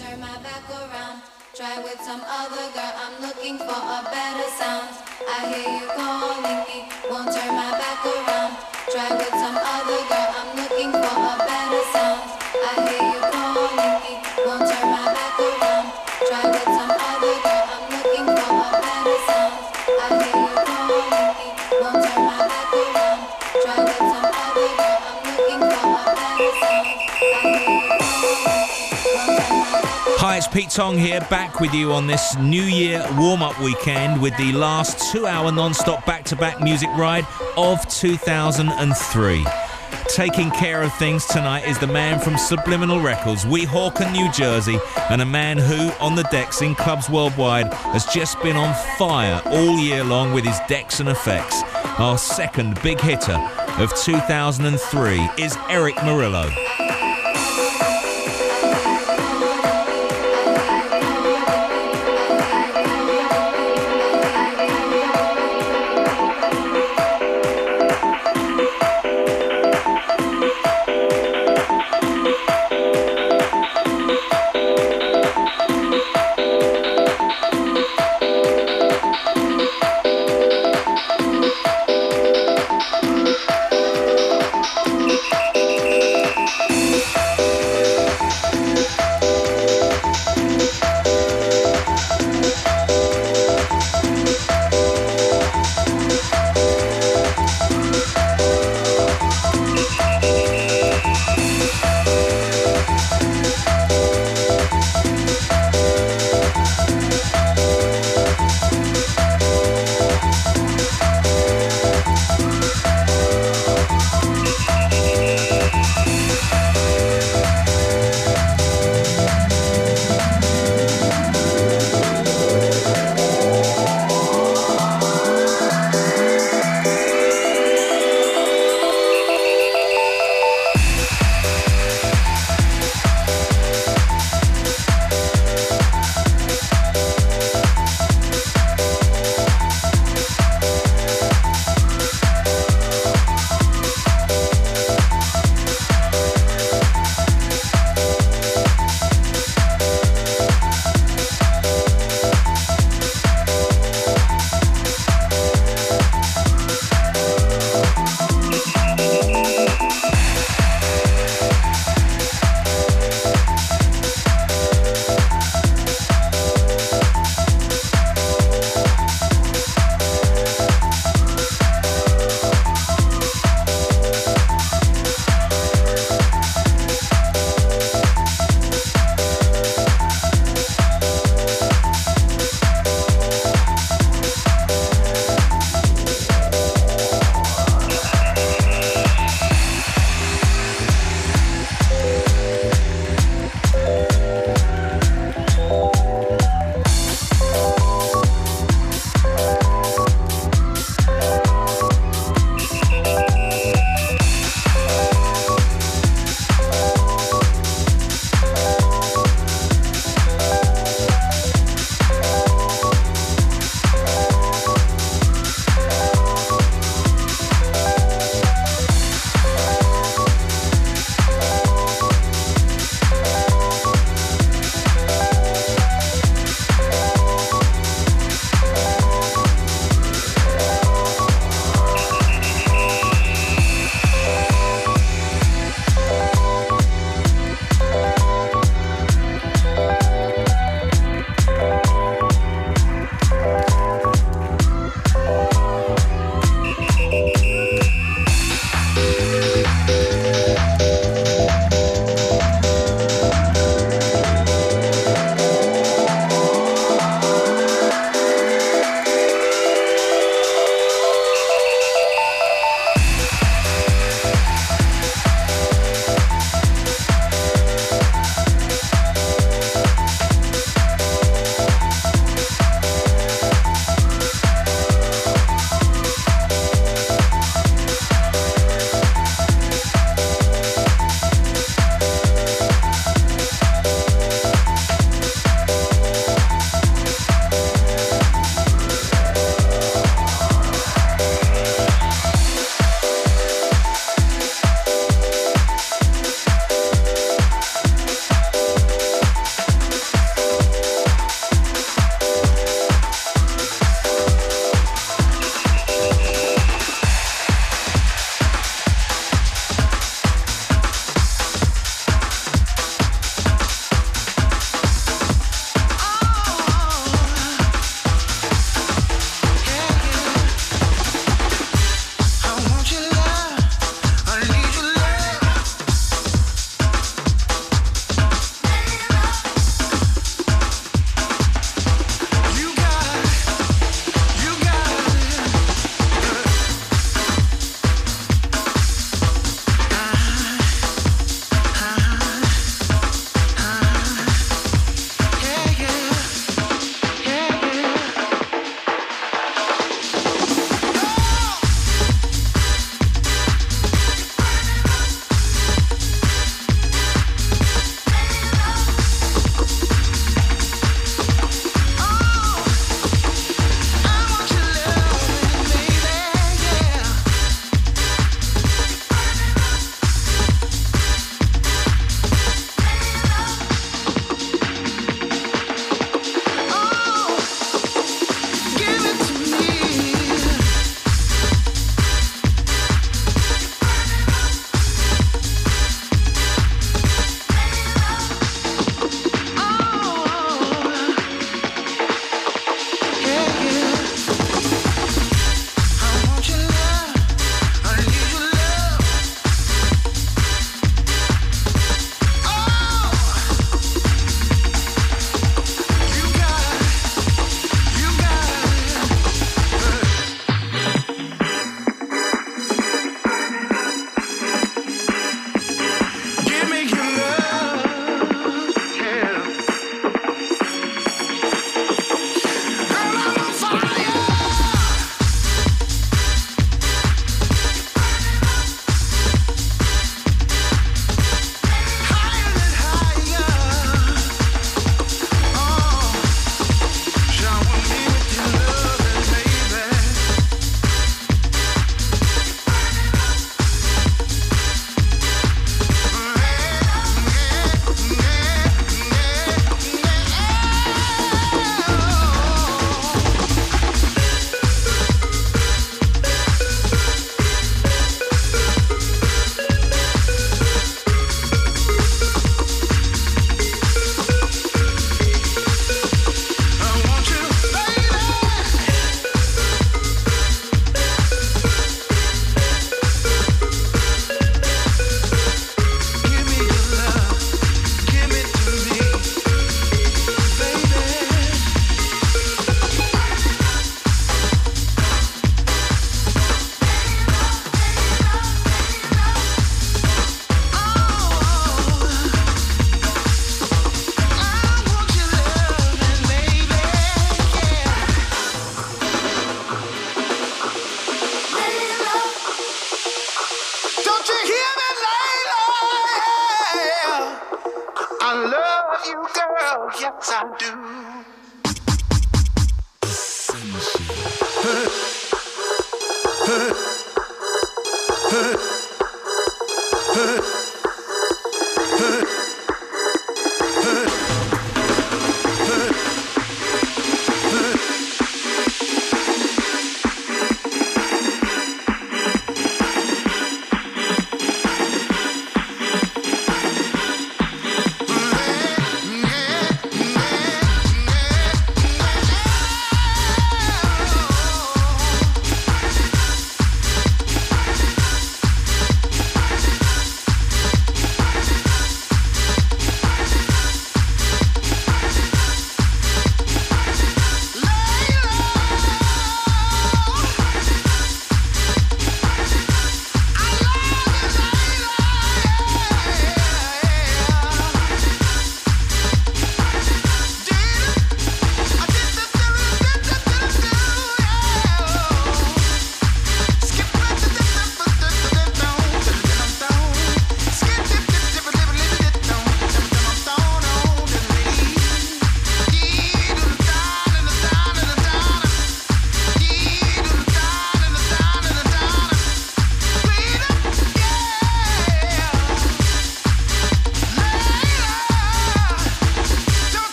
turn my back around. Try with some other girl, I'm looking for a better sound. I hear you calling me, won't turn my back around. Try with some other girl, I'm looking for a better sound. I hear you calling me, won't turn my back around. Try with some other girl, I'm looking for a better sound. I hear you calling me, won't turn my back around. Try with some other girl, I'm looking for a better sound. I hear Hi, it's Pete Tong here, back with you on this New Year warm up weekend with the last two hour non stop back to back music ride of 2003. Taking care of things tonight is the man from Subliminal Records, Weehawken, New Jersey, and a man who, on the decks in clubs worldwide, has just been on fire all year long with his decks and effects. Our second big hitter of 2003 is Erick Morillo.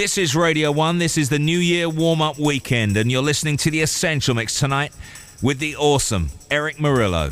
This is Radio 1. This is the New Year warm up weekend, and you're listening to the Essential Mix tonight with the awesome Erick Morillo.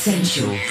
Essential.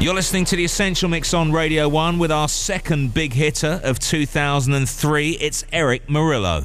You're listening to the Essential Mix on Radio 1 with our second big hitter of 2003. It's Erick Morillo.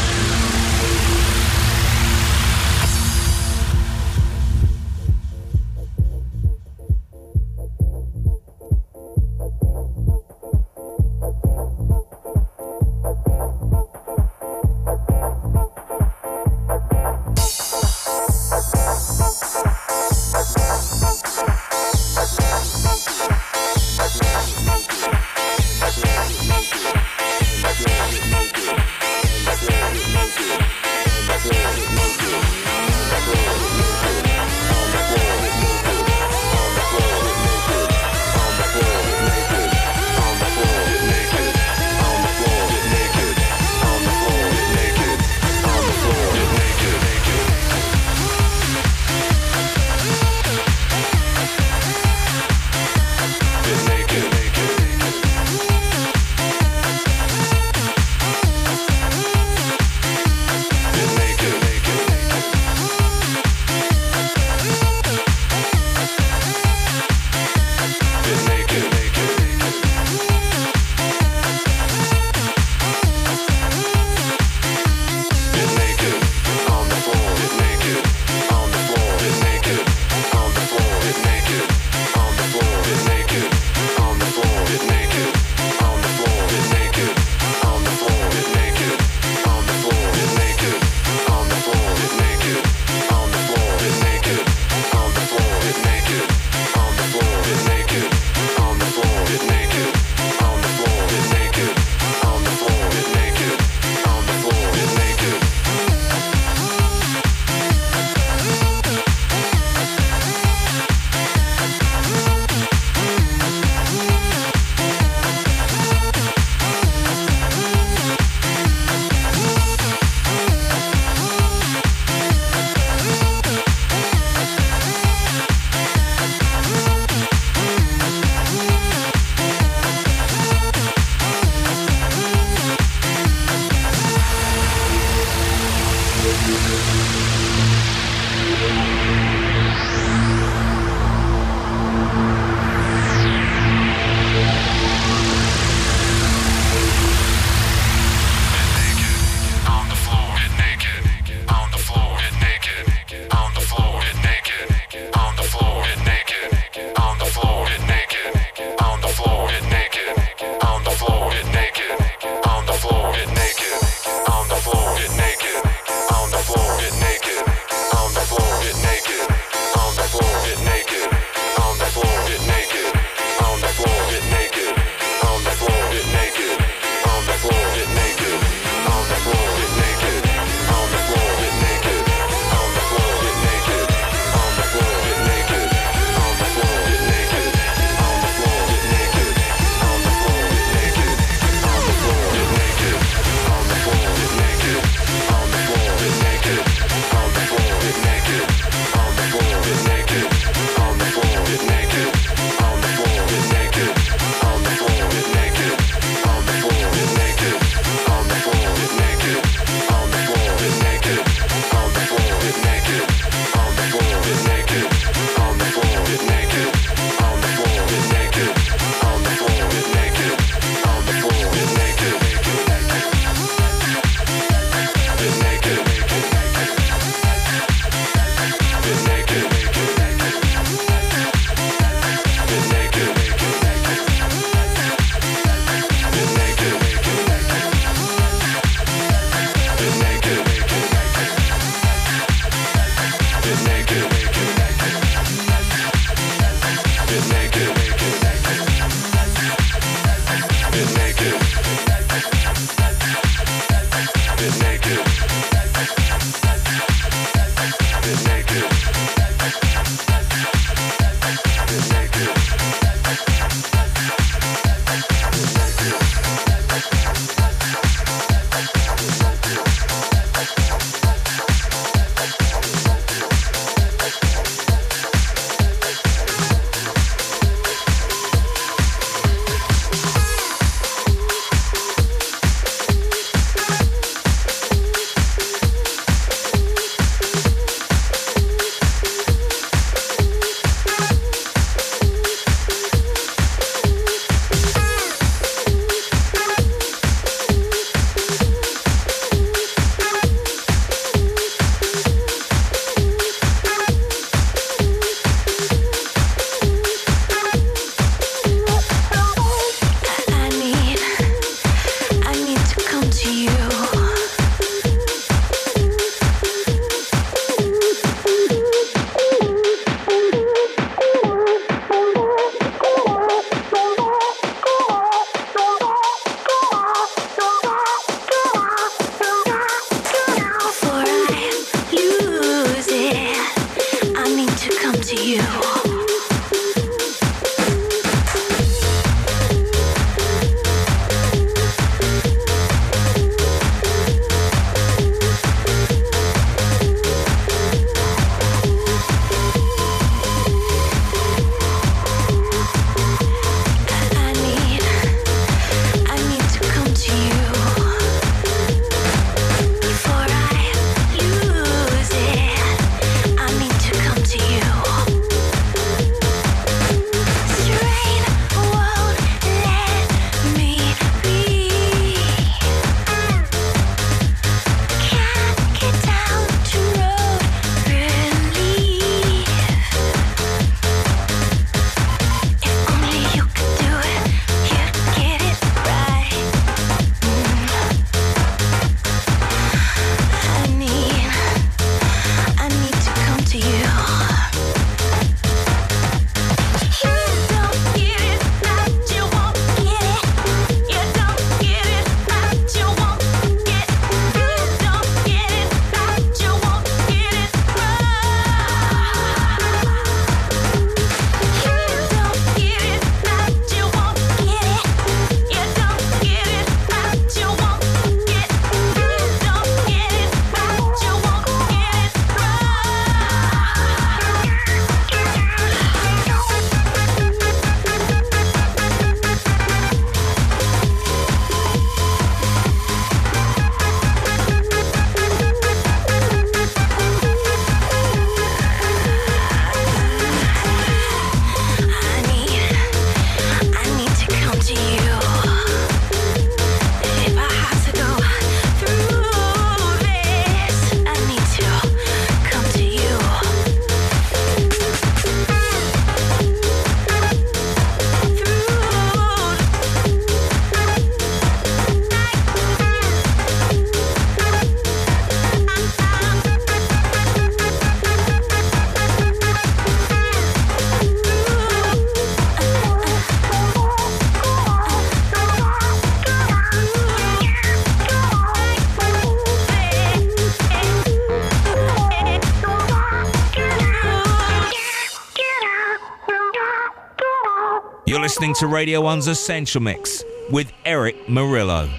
To Radio 1's Essential Mix with Erick Morillo.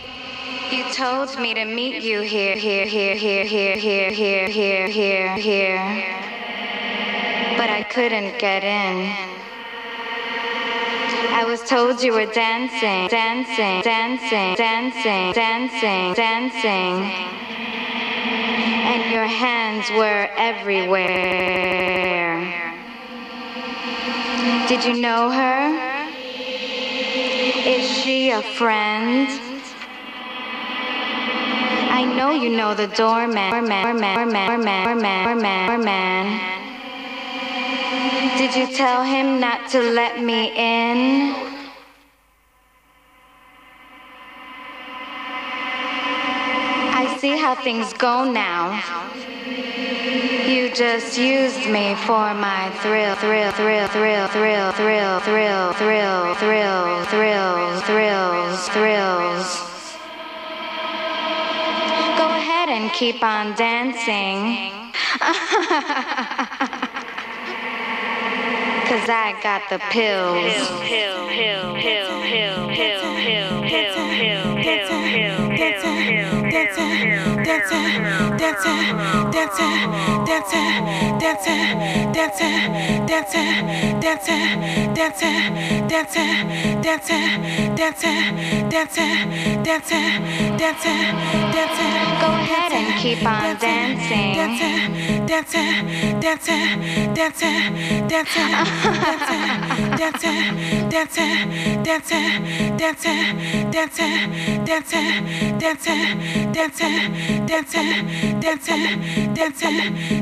You told me to meet you here, here, here, here, here, here, here, here, here, here. But I couldn't get in. I was told you were dancing, dancing, dancing, dancing, dancing, dancing. And your hands were everywhere. Did you know her? A friend? I know you know the doorman. man, man, man, man, man, man. Did you tell him not to let me in? I see how things go now. You just used me for my thrill, thrill, thrill, thrill, thrill, thrill, thrill, thrill, thrill, thrills, thrills, thrills and keep on dancing. Cause I got the pills. Pill, dancing, dancing, dancing, dancing, dancing, dancing, dancing, dancing, dancing, dancing, dancing, dancing, dancing. Go ahead and keep on dancing. Dancing, dancing, dancing, dancing, dancing, dancing, dancing, dancing, dancing, dancing, dancing, dancing, dancing, dancing, dancing, dancing, dancing,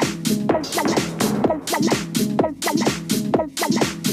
la la la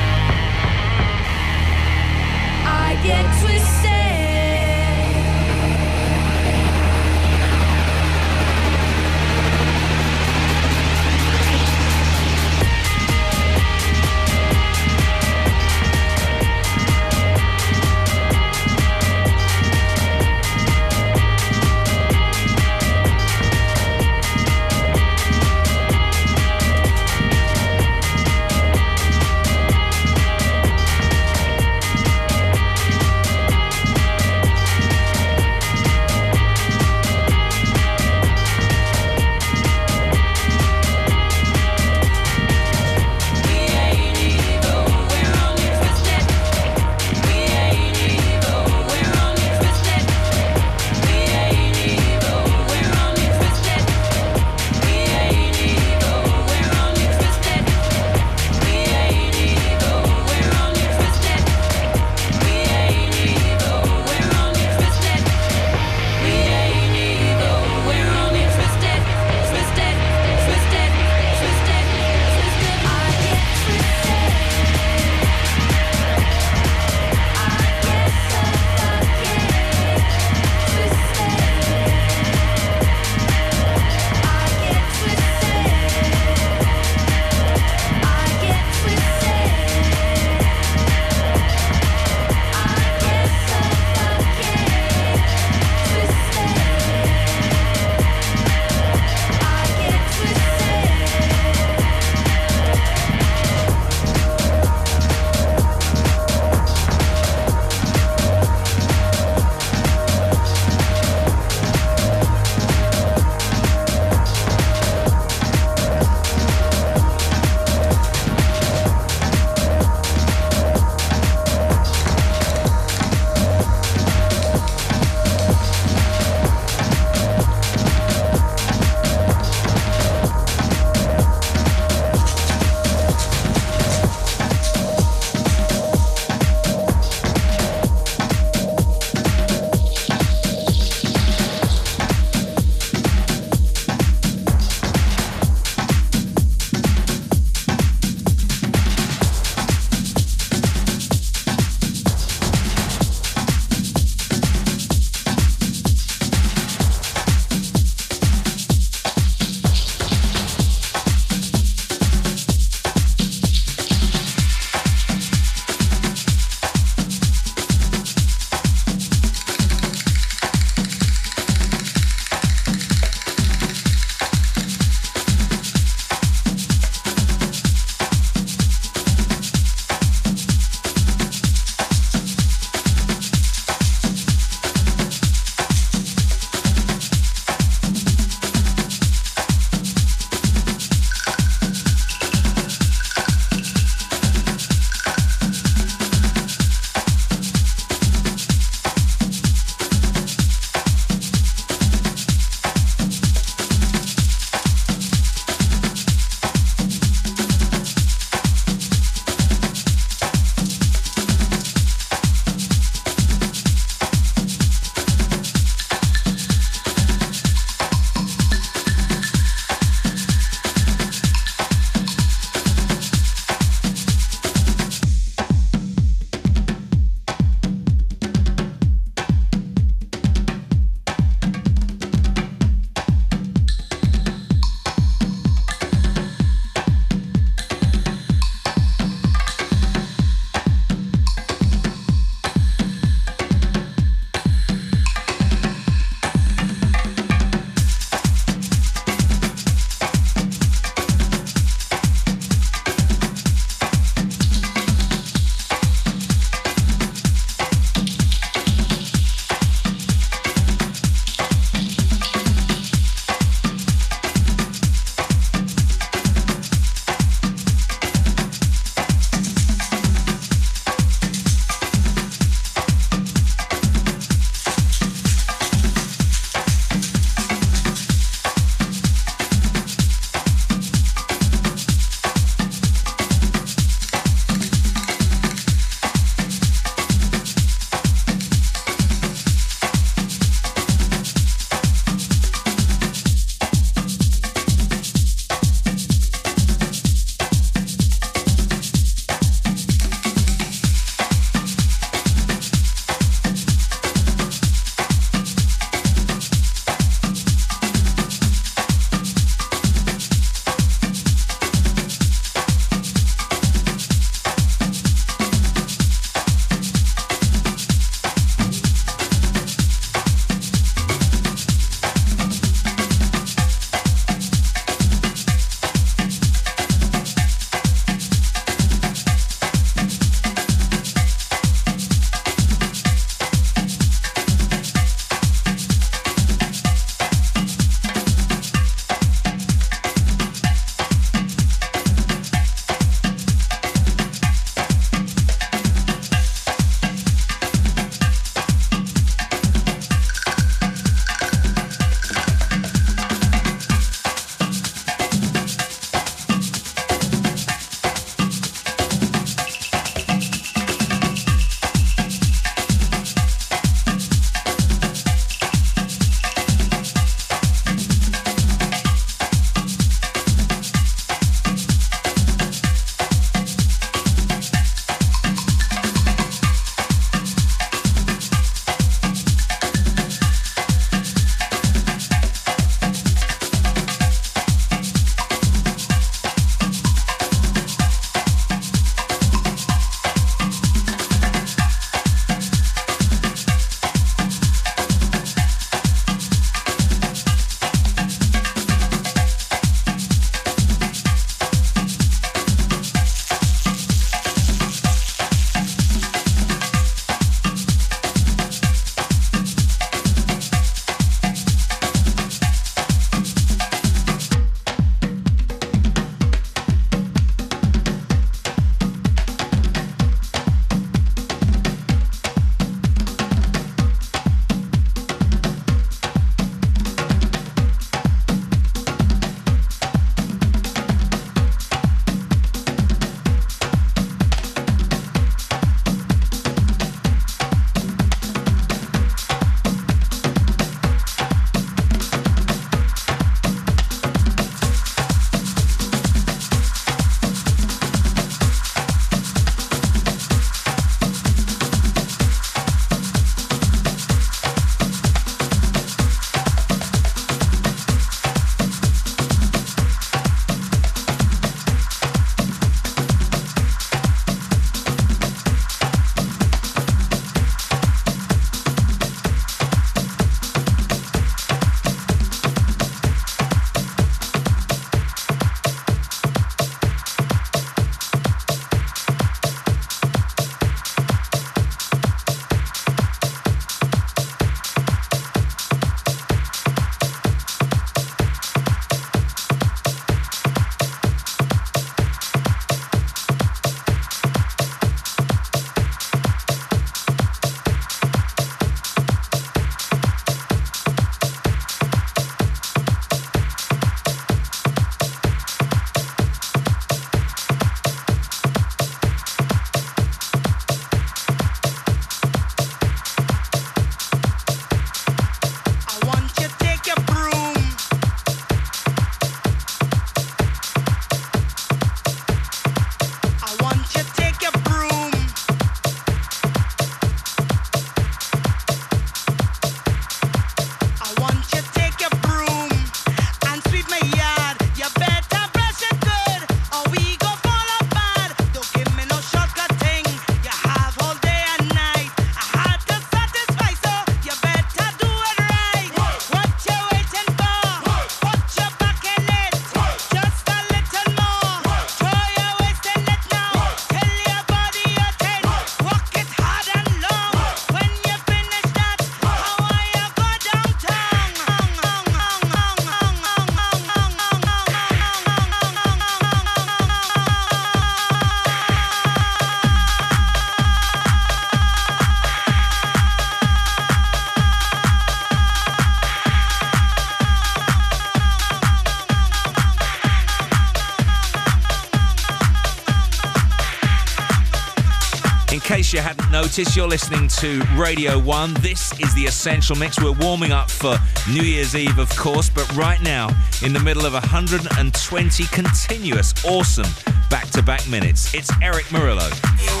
case you hadn't noticed, you're listening to Radio 1. This is the Essential Mix. We're warming up for New Year's Eve, of course, but right now, in the middle of 120 continuous, awesome back to back minutes, it's Erick Morillo.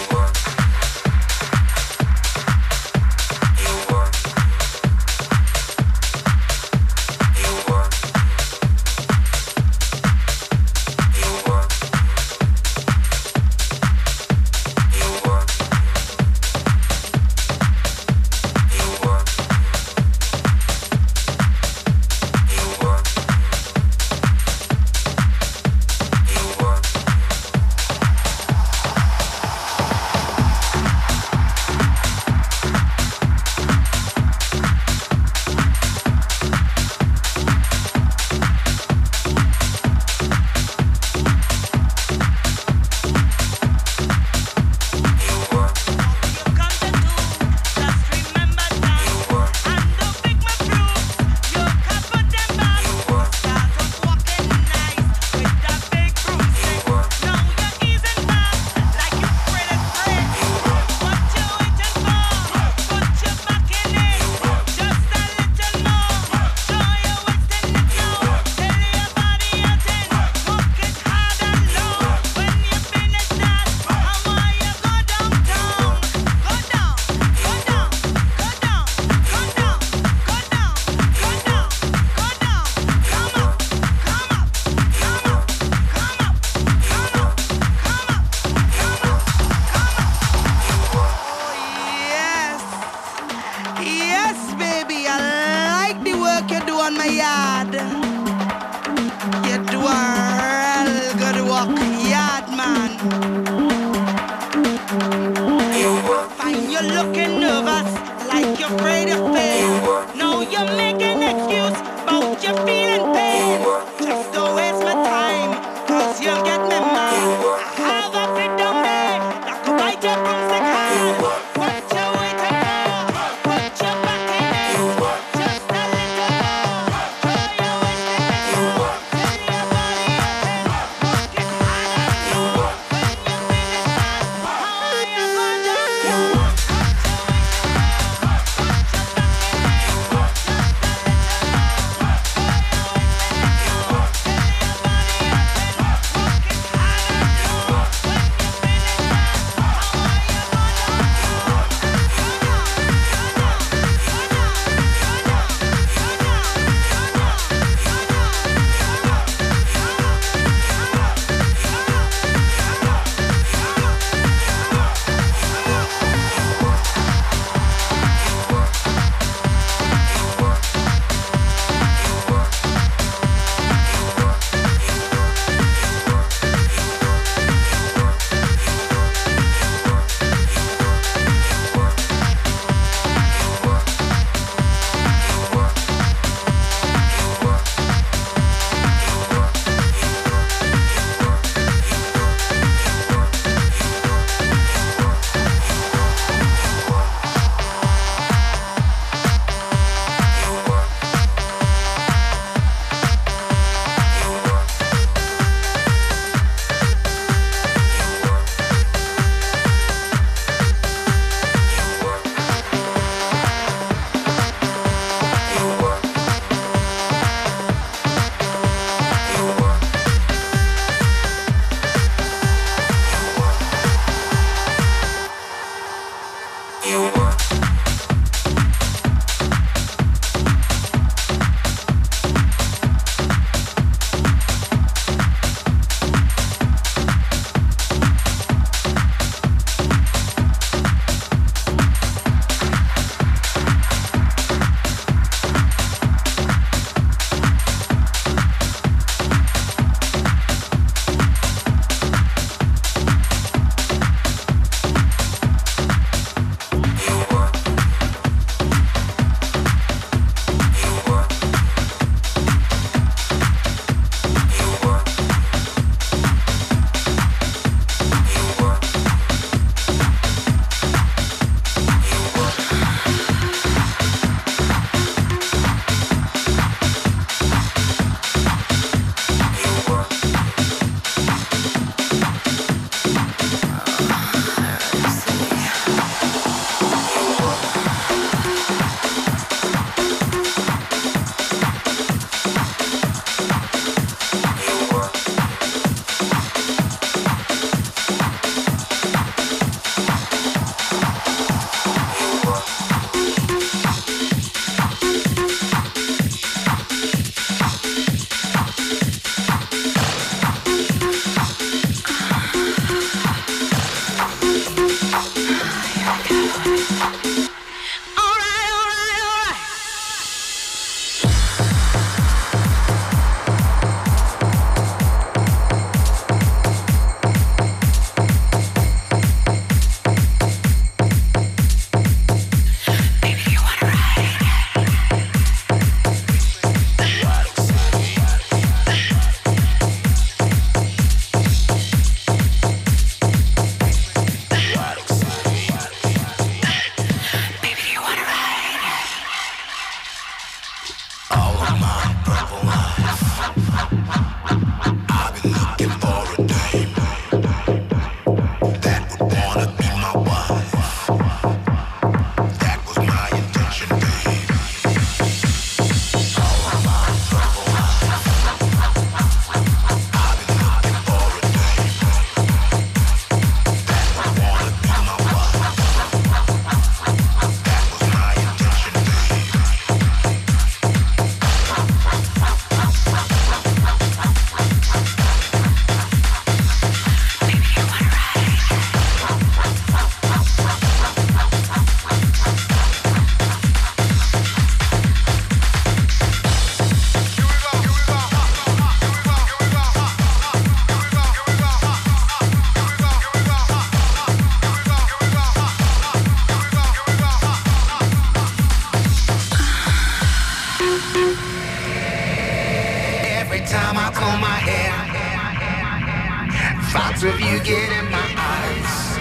Thoughts of you get in my eyes.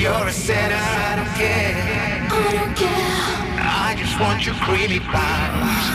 You're a sinner, I don't care. I don't care. I just want your creamy thighs.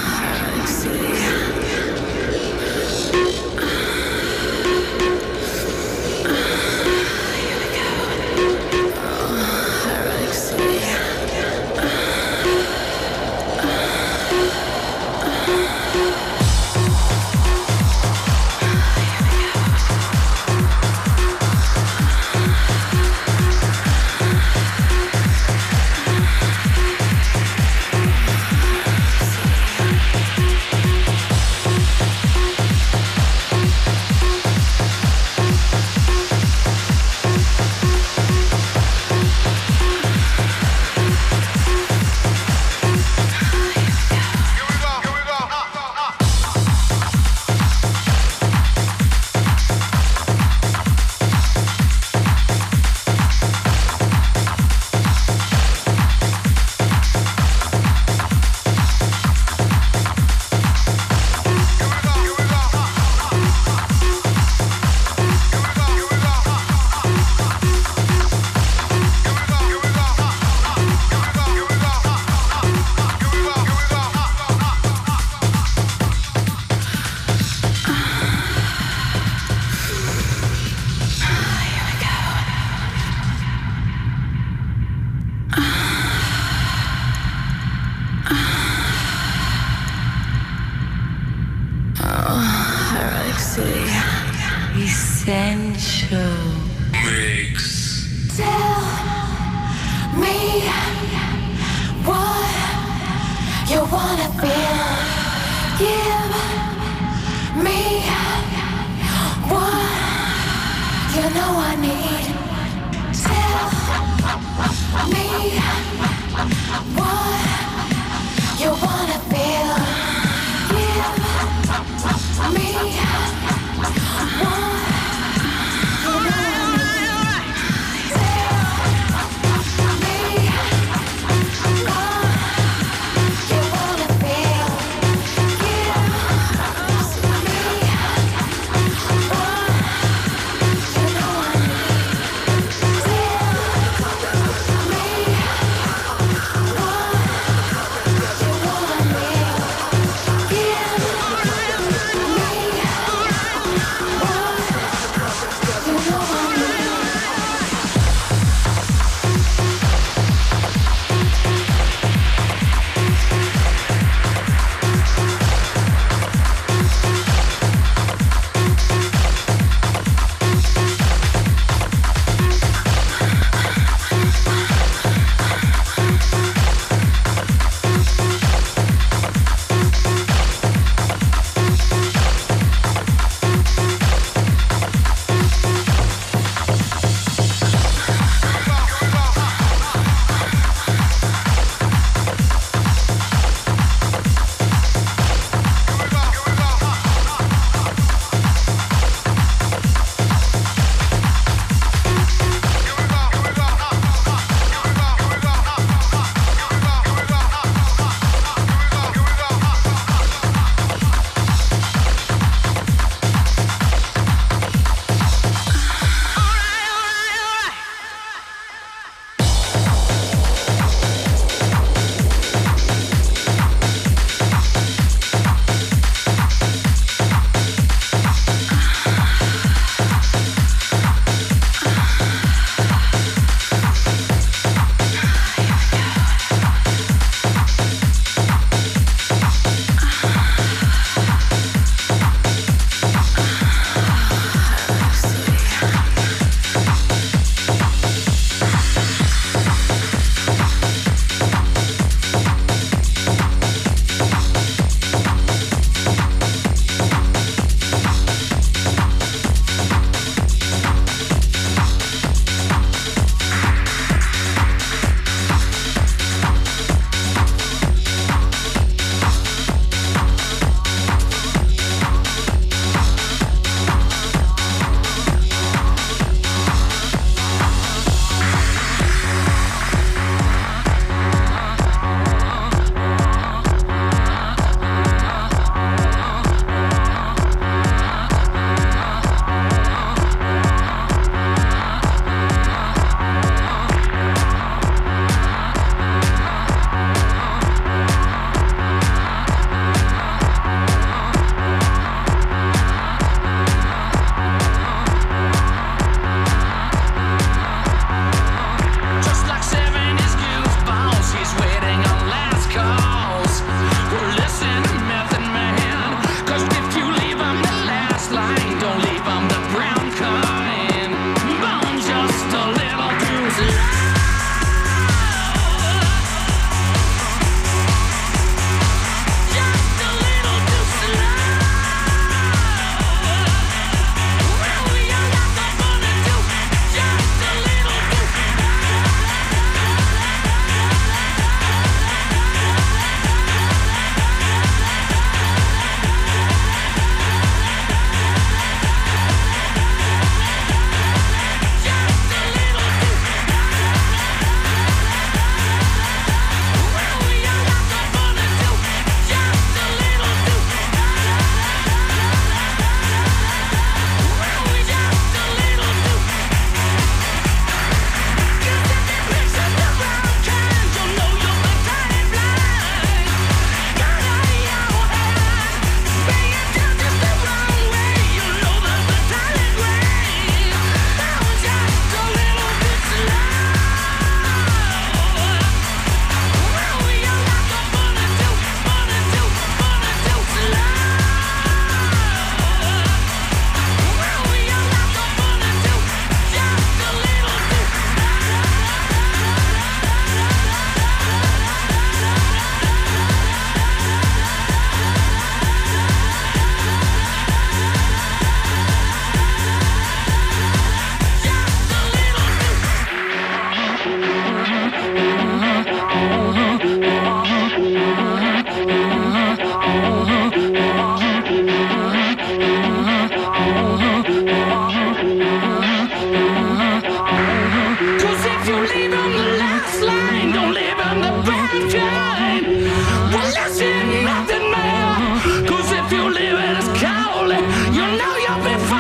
hurry up and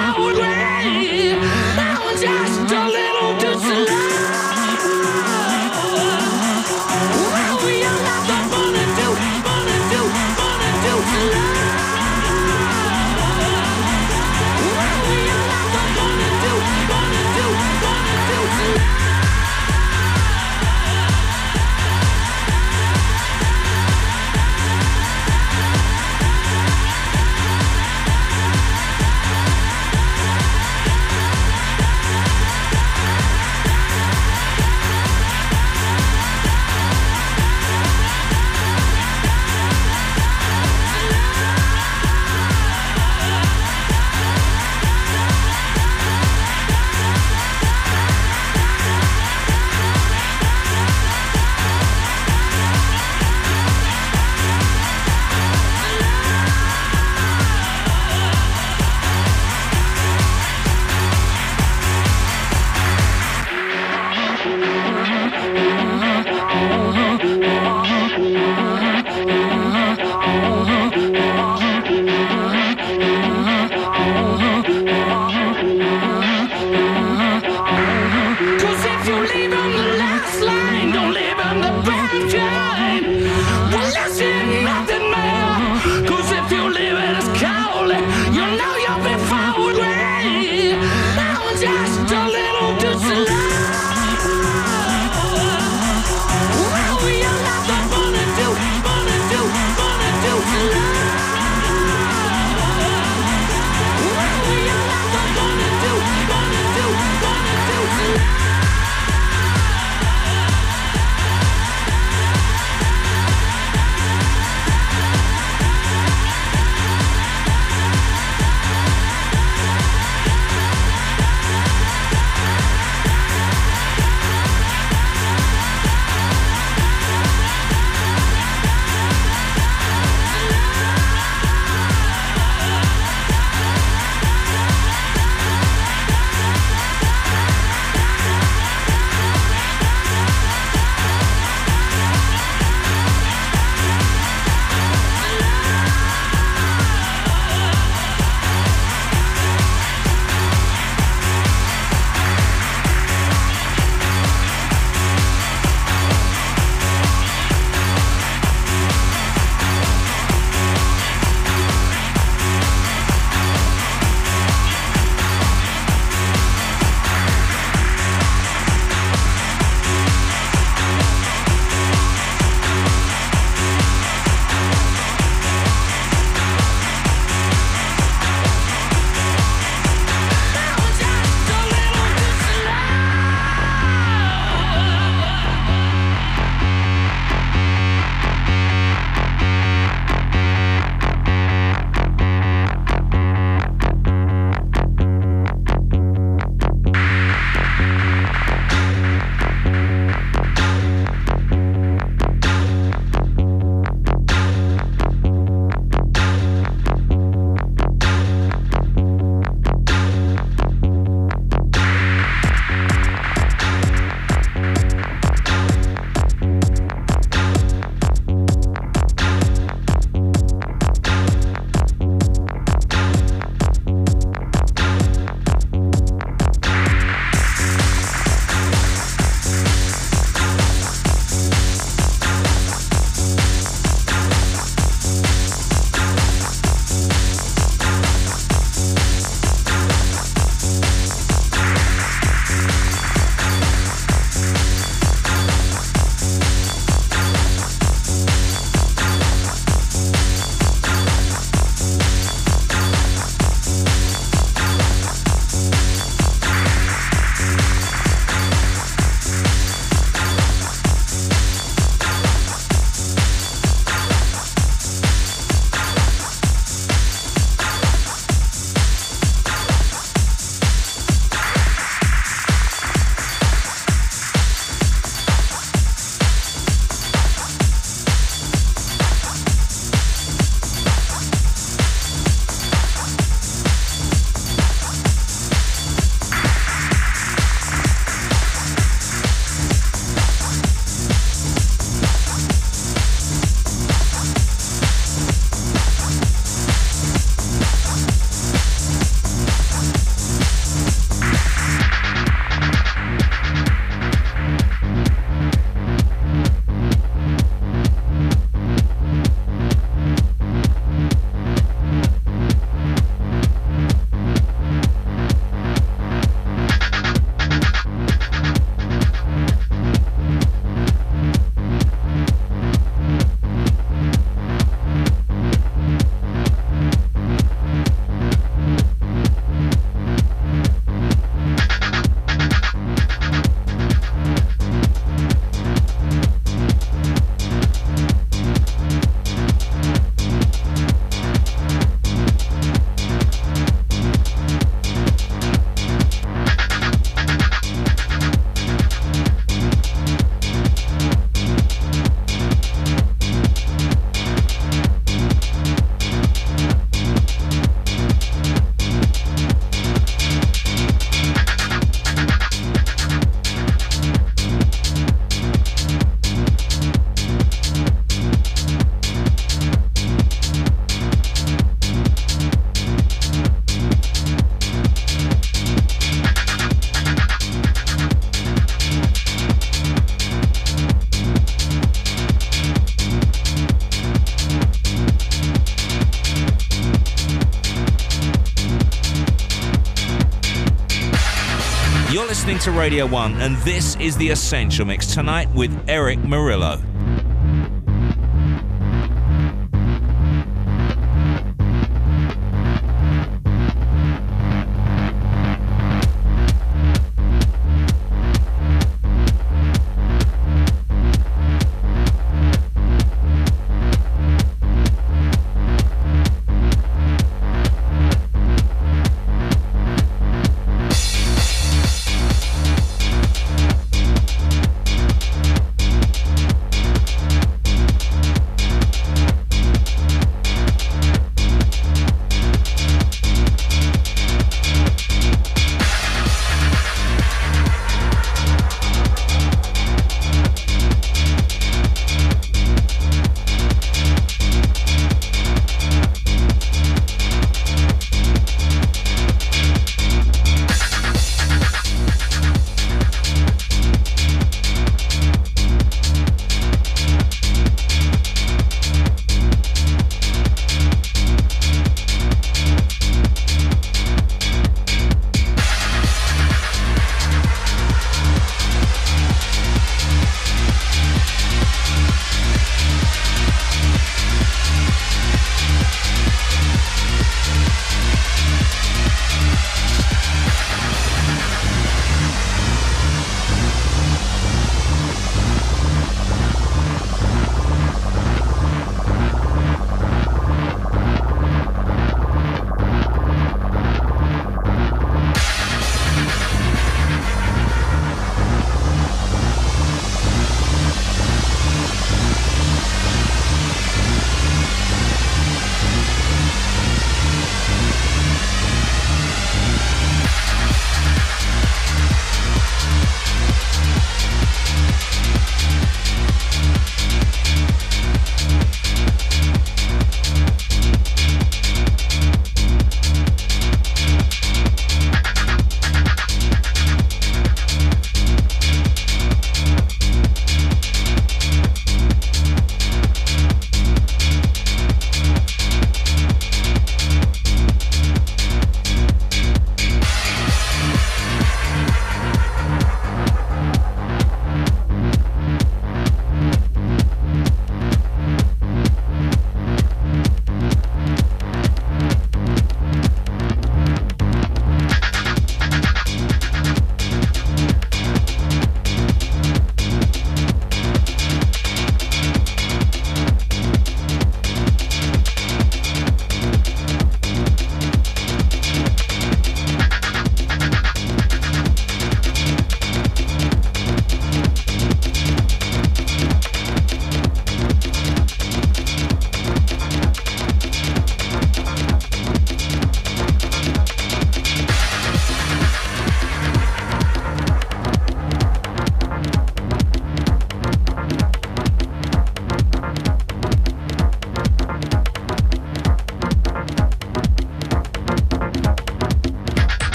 listening to Radio 1, and this is The Essential Mix tonight with Erick Morillo.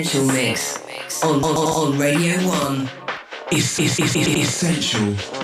Essential Mix on, on, on Radio 1. It's, it's, it's, it's essential.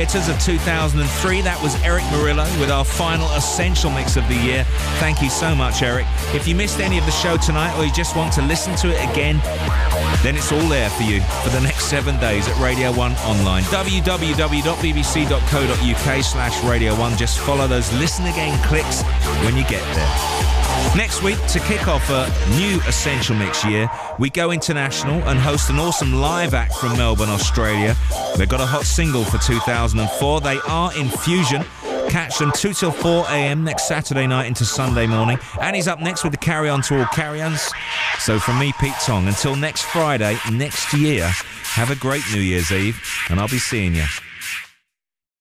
Hitters of 2003. That was Erick Morillo with our final essential mix of the year. Thank you so much, Eric. If you missed any of the show tonight or you just want to listen to it again, then it's all there for you for the next seven days at Radio 1 online. www.bbc.co.uk slash Radio 1. Just follow those listen again clicks when you get there. Next week, to kick off a new Essential Mix year, we go international and host an awesome live act from Melbourne, Australia. They've got a hot single for 2004. They are Infusion. Catch them 2 till 4 a.m. next Saturday night into Sunday morning. And he's up next with the Carry On to All Carry Ons. So from me, Pete Tong, until next Friday, next year, have a great New Year's Eve, and I'll be seeing you.